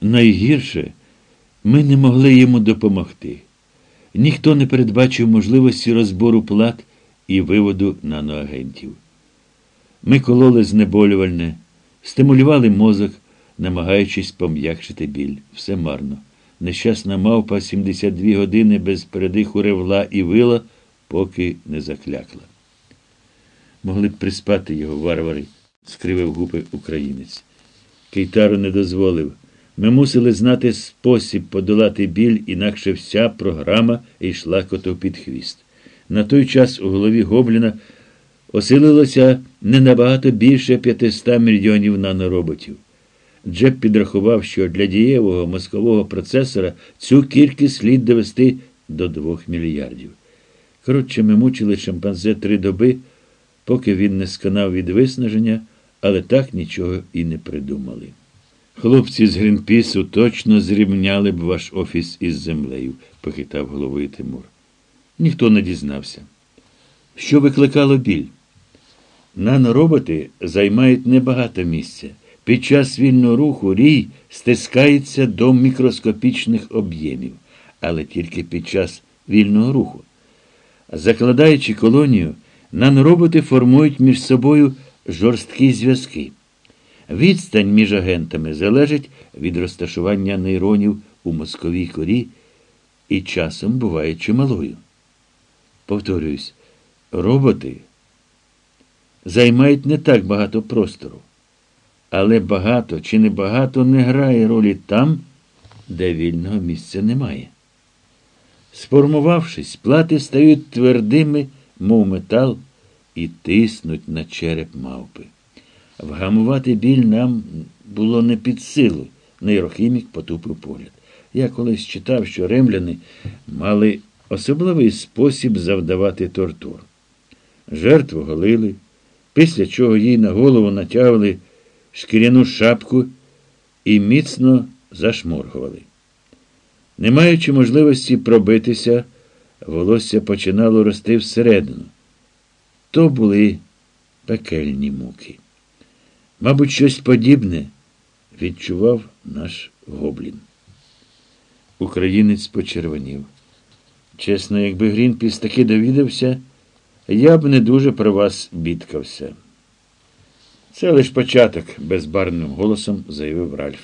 Найгірше, ми не могли йому допомогти. Ніхто не передбачив можливості розбору плат і виводу наноагентів. Ми кололи знеболювальне, стимулювали мозок, намагаючись пом'якшити біль. Все марно. Нещасна мавпа 72 години без передиху ревла і вила, поки не заклякла. Могли б приспати його варвари, скривив губи українець. Кейтару не дозволив. Ми мусили знати спосіб подолати біль, інакше вся програма йшла коту під хвіст. На той час у голові Гобліна осилилося не набагато більше 500 мільйонів нанороботів. Джеб підрахував, що для дієвого мозкового процесора цю кількість слід довести до 2 мільярдів. Коротше, ми мучили шимпанзе три доби, поки він не сканав від виснаження, але так нічого і не придумали. Хлопці з Грінпісу точно зрівняли б ваш офіс із землею, похитав головою Тимур. Ніхто не дізнався. Що викликало біль? Нанороботи займають небагато місця. Під час вільного руху рій стискається до мікроскопічних об'ємів, але тільки під час вільного руху. Закладаючи колонію, нанороботи формують між собою жорсткі зв'язки. Відстань між агентами залежить від розташування нейронів у мозковій корі і часом буває чималою. Повторююсь, роботи займають не так багато простору, але багато чи не багато не грає ролі там, де вільного місця немає. Сформувавшись, плати стають твердими, мов метал, і тиснуть на череп мавпи. Вгамувати біль нам було не під силу, нейрохімік потупив погляд. Я колись читав, що римляни мали особливий спосіб завдавати тортур. Жертву голили, після чого їй на голову натягли шкіряну шапку і міцно зашморгували. Не маючи можливості пробитися, волосся починало рости всередину. То були пекельні муки. Мабуть, щось подібне відчував наш гоблін. Українець почервонів. Чесно, якби Грінпіс таки довідався, я б не дуже про вас бідкався. Це лише початок, безбарвним голосом заявив Ральф.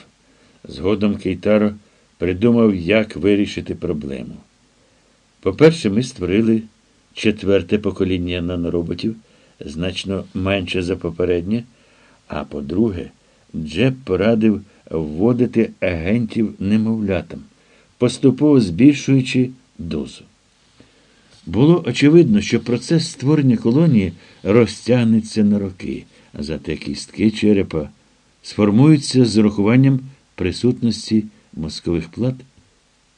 Згодом Кейтаро придумав, як вирішити проблему. По-перше, ми створили четверте покоління нанороботів, значно менше за попереднє. А по-друге, Джеб порадив вводити агентів немовлятам, поступово збільшуючи дозу. Було очевидно, що процес створення колонії розтягнеться на роки, зате кістки черепа сформуються з урахуванням присутності мозкових плат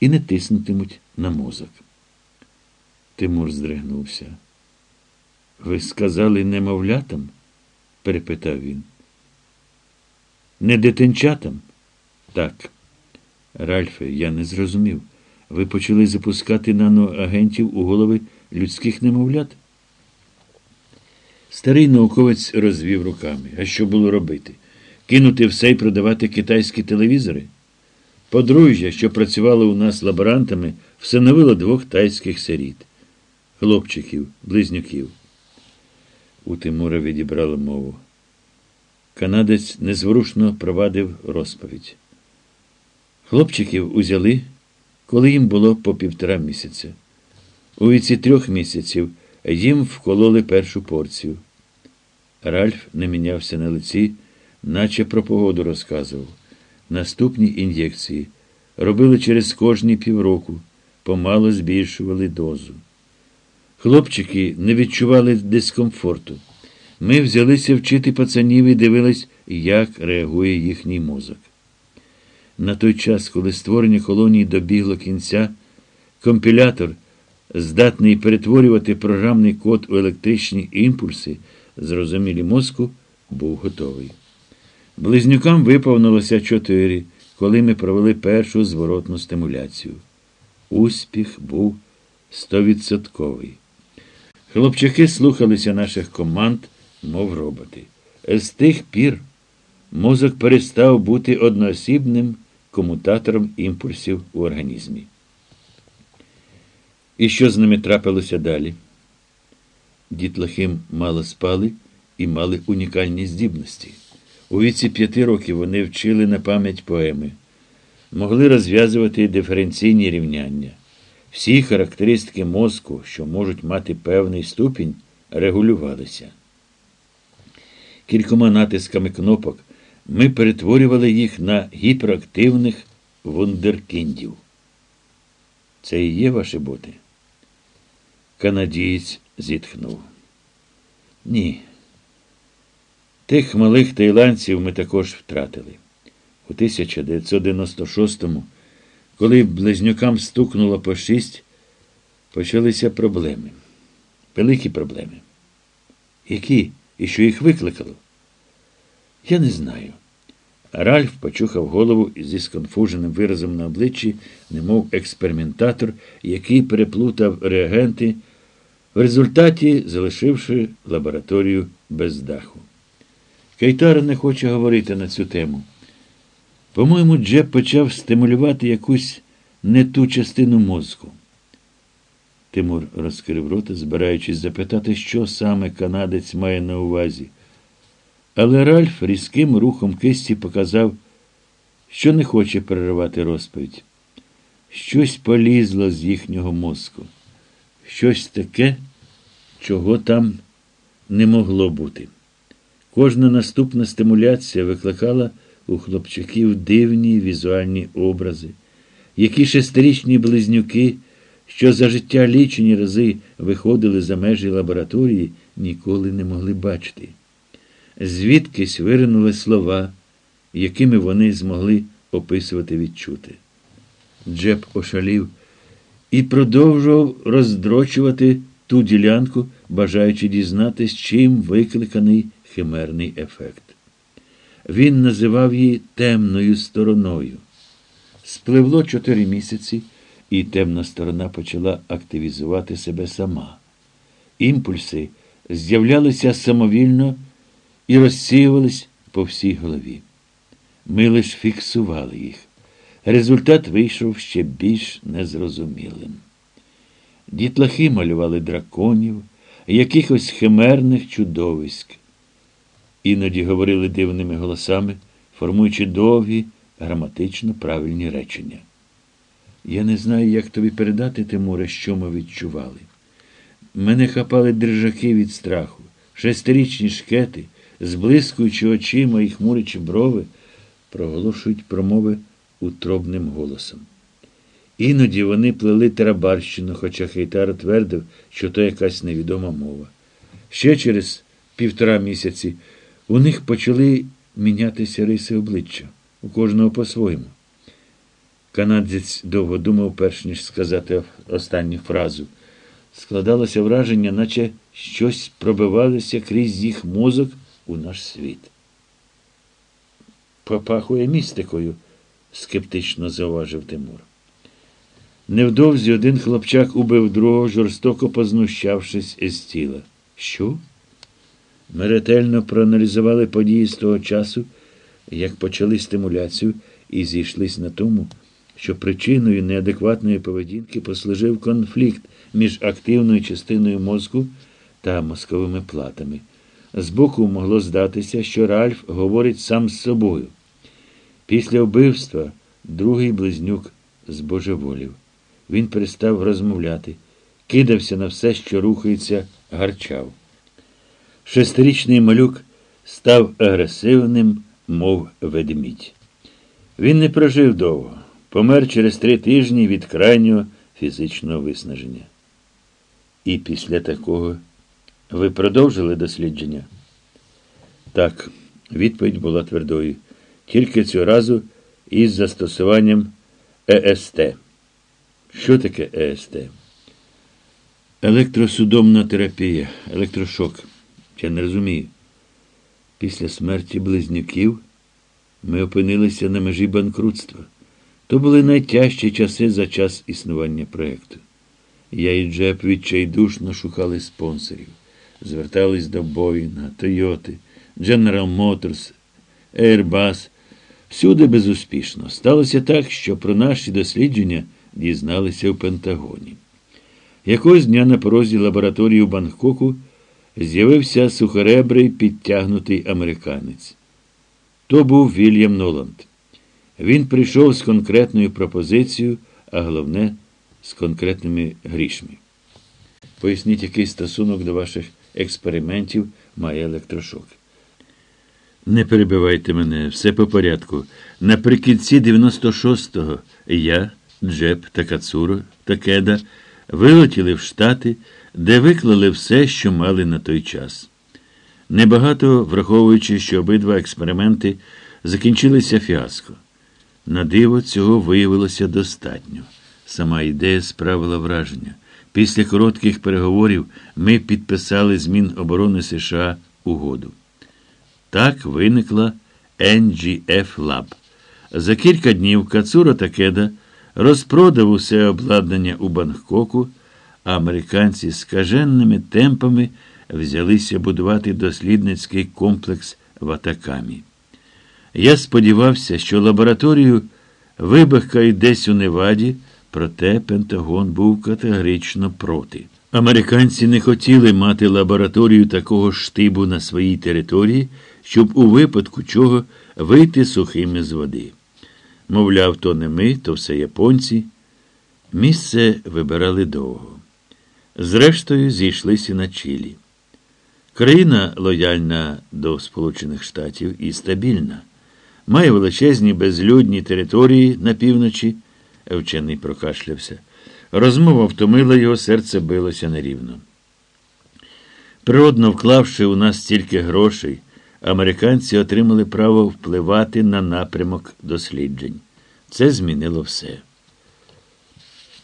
і не тиснутимуть на мозок. Тимур здригнувся. Ви сказали немовлятам? перепитав він. Не дитинчатам? Так. Ральфе, я не зрозумів. Ви почали запускати наноагентів у голови людських немовлят? Старий науковець розвів руками. А що було робити? Кинути все і продавати китайські телевізори? Подружжя, що працювало у нас лаборантами, всиновило двох тайських сиріт, хлопчиків, близнюків. У Тимура відібрало мову. Канадець незворушно провадив розповідь. Хлопчиків узяли, коли їм було по півтора місяця. У віці трьох місяців їм вкололи першу порцію. Ральф не мінявся на лиці, наче про погоду розказував. Наступні ін'єкції робили через кожні півроку, помало збільшували дозу. Хлопчики не відчували дискомфорту. Ми взялися вчити пацанів і дивились, як реагує їхній мозок. На той час, коли створення колонії добігло кінця, компілятор, здатний перетворювати програмний код у електричні імпульси, зрозумілі мозку, був готовий. Близнюкам виповнилося чотири, коли ми провели першу зворотну стимуляцію. Успіх був стовідсотковий. Хлопчаки слухалися наших команд, мов роботи. З тих пір мозок перестав бути одноосібним комутатором імпульсів у організмі. І що з ними трапилося далі? Дітлахи мало спали і мали унікальні здібності. У віці п'яти років вони вчили на пам'ять поеми, могли розв'язувати диференційні рівняння. Всі характеристики мозку, що можуть мати певний ступінь, регулювалися. Кількома натисками кнопок ми перетворювали їх на гіперактивних вундеркіндів. Це і є ваші боти? Канадієць зітхнув. Ні. Тих малих таїландців ми також втратили. У 1996-му, коли близнюкам стукнуло по шість, почалися проблеми. Великі проблеми. Які? І що їх викликало? Я не знаю. Ральф почухав голову зі сконфуженим виразом на обличчі, немов експериментатор, який переплутав реагенти, в результаті залишивши лабораторію без даху. Кейтар не хоче говорити на цю тему. По-моєму, Джеб почав стимулювати якусь не ту частину мозку. Тимур розкрив рота, збираючись запитати, що саме канадець має на увазі. Але Ральф різким рухом кисті показав, що не хоче переривати розповідь. Щось полізло з їхнього мозку. Щось таке, чого там не могло бути. Кожна наступна стимуляція викликала у хлопчаків дивні візуальні образи, які шестирічні близнюки, що за життя лічені рази виходили за межі лабораторії, ніколи не могли бачити. Звідкись виринули слова, якими вони змогли описувати відчути. Джеб ошалів і продовжував роздрочувати ту ділянку, бажаючи дізнатись, чим викликаний химерний ефект. Він називав її темною стороною. Спливло чотири місяці, і темна сторона почала активізувати себе сама. Імпульси з'являлися самовільно і розсіювались по всій голові. Ми лиш фіксували їх. Результат вийшов ще більш незрозумілим. Дітлахи малювали драконів, якихось химерних чудовиськ. Іноді говорили дивними голосами, формуючи довгі, граматично правильні речення. Я не знаю, як тобі передати, Тимуре, що ми відчували. Мене хапали держаки від страху, шестирічні шкети, зблискуючи очима і хмурячи брови, проголошують промови утробним голосом. Іноді вони плели тарабарщину, хоча Хейтар твердив, що то якась невідома мова. Ще через півтора місяці у них почали мінятися риси обличчя, у кожного по-своєму. Канадзець довго думав, перш ніж сказати останню фразу. Складалося враження, наче щось пробивалося крізь їх мозок у наш світ. Попахує містикою, скептично зауважив Тимур. Невдовзі один хлопчак убив другого, жорстоко познущавшись із тіла. Що? Ми ретельно проаналізували події з того часу, як почали стимуляцію, і зійшлись на тому, що причиною неадекватної поведінки послужив конфлікт між активною частиною мозку та мозковими платами. Збоку могло здатися, що Ральф говорить сам з собою. Після вбивства другий близнюк збожеволів. Він перестав розмовляти, кидався на все, що рухається, гарчав. Шестирічний малюк став агресивним, мов ведмідь. Він не прожив довго, помер через три тижні від крайнього фізичного виснаження. І після такого ви продовжили дослідження? Так, відповідь була твердою. Тільки цього разу із застосуванням ЕСТ. Що таке ЕСТ? Електросудомна терапія, електрошок. Я не розумію. Після смерті близнюків ми опинилися на межі банкрутства. То були найтяжчі часи за час існування проєкту. Я і Джеб відчайдушно шукали спонсорів, звертались до Боїна, Тойоти, General Motors, Airbus, Всюди безуспішно. Сталося так, що про наші дослідження дізналися в Пентагоні. Якогось дня на порозі лабораторії у Бангкоку з'явився сухоребрий підтягнутий американець. То був Вільям Ноланд. Він прийшов з конкретною пропозицією, а головне, з конкретними грішми. Поясніть, який стосунок до ваших експериментів має електрошок. Не перебивайте мене, все по порядку. Наприкінці 96-го я, Джеб та Кацуро та Кеда вилетіли в Штати, де виклали все, що мали на той час. Небагато враховуючи, що обидва експерименти закінчилися фіаско. На диво цього виявилося достатньо. Сама ідея справила враження. Після коротких переговорів ми підписали з Міноборони США угоду. Так виникла NGF Lab. За кілька днів Кацуро Такеда розпродав усе обладнання у Бангкоку, а американці скаженними темпами взялися будувати дослідницький комплекс в Атакамі. Я сподівався, що лабораторію вибахкають десь у Неваді, проте Пентагон був категорично проти. Американці не хотіли мати лабораторію такого штибу на своїй території, щоб у випадку чого вийти сухими з води. Мовляв, то не ми, то все японці. Місце вибирали довго. Зрештою, зійшлися на Чилі. Країна лояльна до Сполучених Штатів і стабільна, має величезні безлюдні території на півночі, вчений прокашлявся. Розмова втомила його, серце билося нерівно. Природно вклавши у нас стільки грошей, американці отримали право впливати на напрямок досліджень. Це змінило все.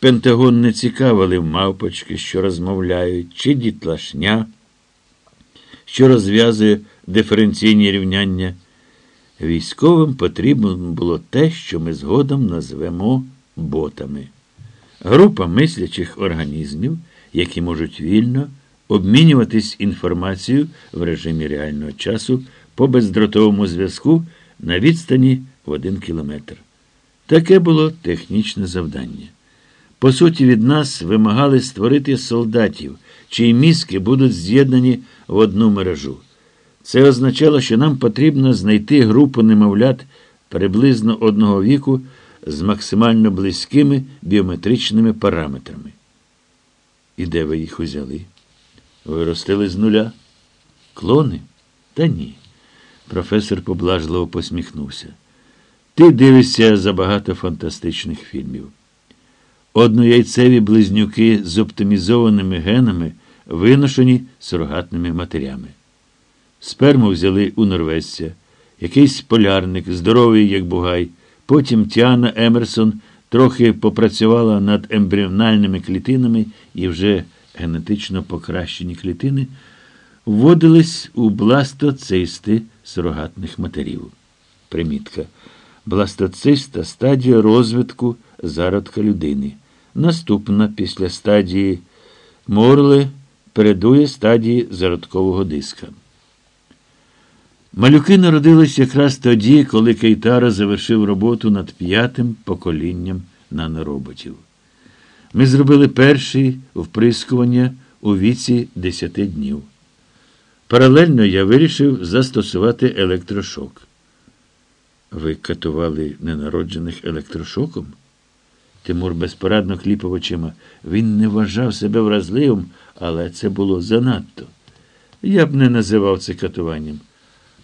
Пентагон не цікавили мавпочки, що розмовляють, чи дітлашня, що розв'язує диференційні рівняння. Військовим потрібно було те, що ми згодом назвемо ботами. Група мислячих організмів, які можуть вільно обмінюватись інформацією в режимі реального часу по бездротовому зв'язку на відстані в один кілометр. Таке було технічне завдання. По суті, від нас вимагали створити солдатів, чиї мізки будуть з'єднані в одну мережу. Це означало, що нам потрібно знайти групу немовлят приблизно одного віку з максимально близькими біометричними параметрами. І де ви їх узяли? Виростили з нуля? Клони? Та ні. Професор поблажливо посміхнувся. Ти дивишся забагато фантастичних фільмів. Однояйцеві близнюки з оптимізованими генами виношені сурогатними матерями. Сперму взяли у норвезця, якийсь полярник, здоровий, як бугай. Потім Тіана Емерсон трохи попрацювала над ембріональними клітинами і вже генетично покращені клітини вводились у бластоцисти сурогатних матерів. Примітка. Бластоциста стадія розвитку зародка людини. Наступна після стадії морли передує стадії зародкового диска. Малюки народились якраз тоді, коли Кейтара завершив роботу над п'ятим поколінням нанороботів. Ми зробили перші вприскування у віці 10 днів. Паралельно я вирішив застосувати електрошок. Ви катували ненароджених електрошоком? Тимур безпорадно кліпав очима. Він не вважав себе вразливим, але це було занадто. Я б не називав це катуванням.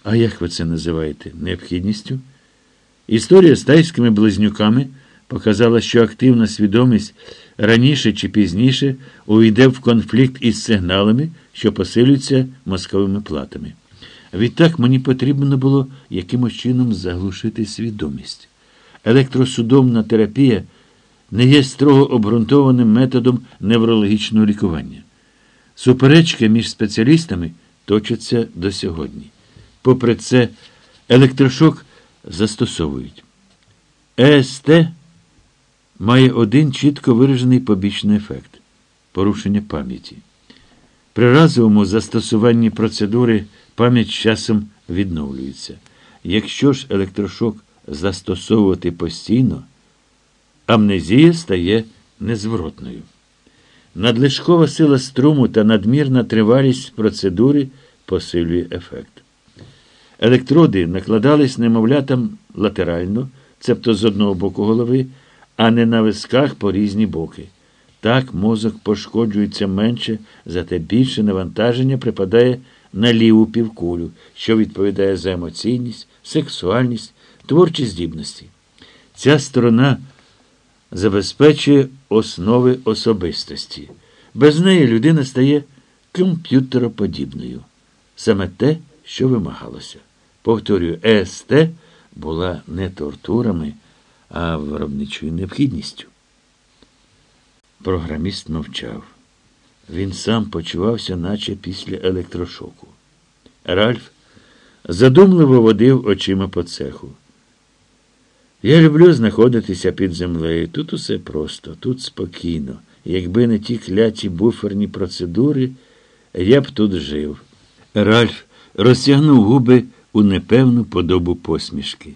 А як ви це називаєте? Необхідністю? Історія з тайськими близнюками показала, що активна свідомість раніше чи пізніше увійде в конфлікт із сигналами, що посилюються мозковими платами. Відтак мені потрібно було якимось чином заглушити свідомість. Електросудомна терапія не є строго обґрунтованим методом неврологічного лікування. Суперечки між спеціалістами точаться до сьогодні. Попри це, електрошок застосовують. ЕСТ має один чітко виражений побічний ефект порушення пам'яті. При разовому застосуванні процедури пам'ять часом відновлюється. Якщо ж електрошок застосовувати постійно, амнезія стає незворотною. Надлишкова сила струму та надмірна тривалість процедури посилює ефект. Електроди накладались немовлятам латерально, цебто з одного боку голови, а не на висках по різні боки. Так мозок пошкоджується менше, зате більше навантаження припадає на ліву півкулю, що відповідає за емоційність, сексуальність, творчі здібності. Ця сторона забезпечує основи особистості. Без неї людина стає комп'ютероподібною. Саме те, що вимагалося. Повторюю, ЕСТ була не тортурами, а виробничою необхідністю. Програміст мовчав. Він сам почувався, наче після електрошоку. Ральф задумливо водив очима по цеху. Я люблю знаходитися під землею. Тут усе просто, тут спокійно. Якби не ті кляті буферні процедури, я б тут жив. Ральф розтягнув губи у непевну подобу посмішки.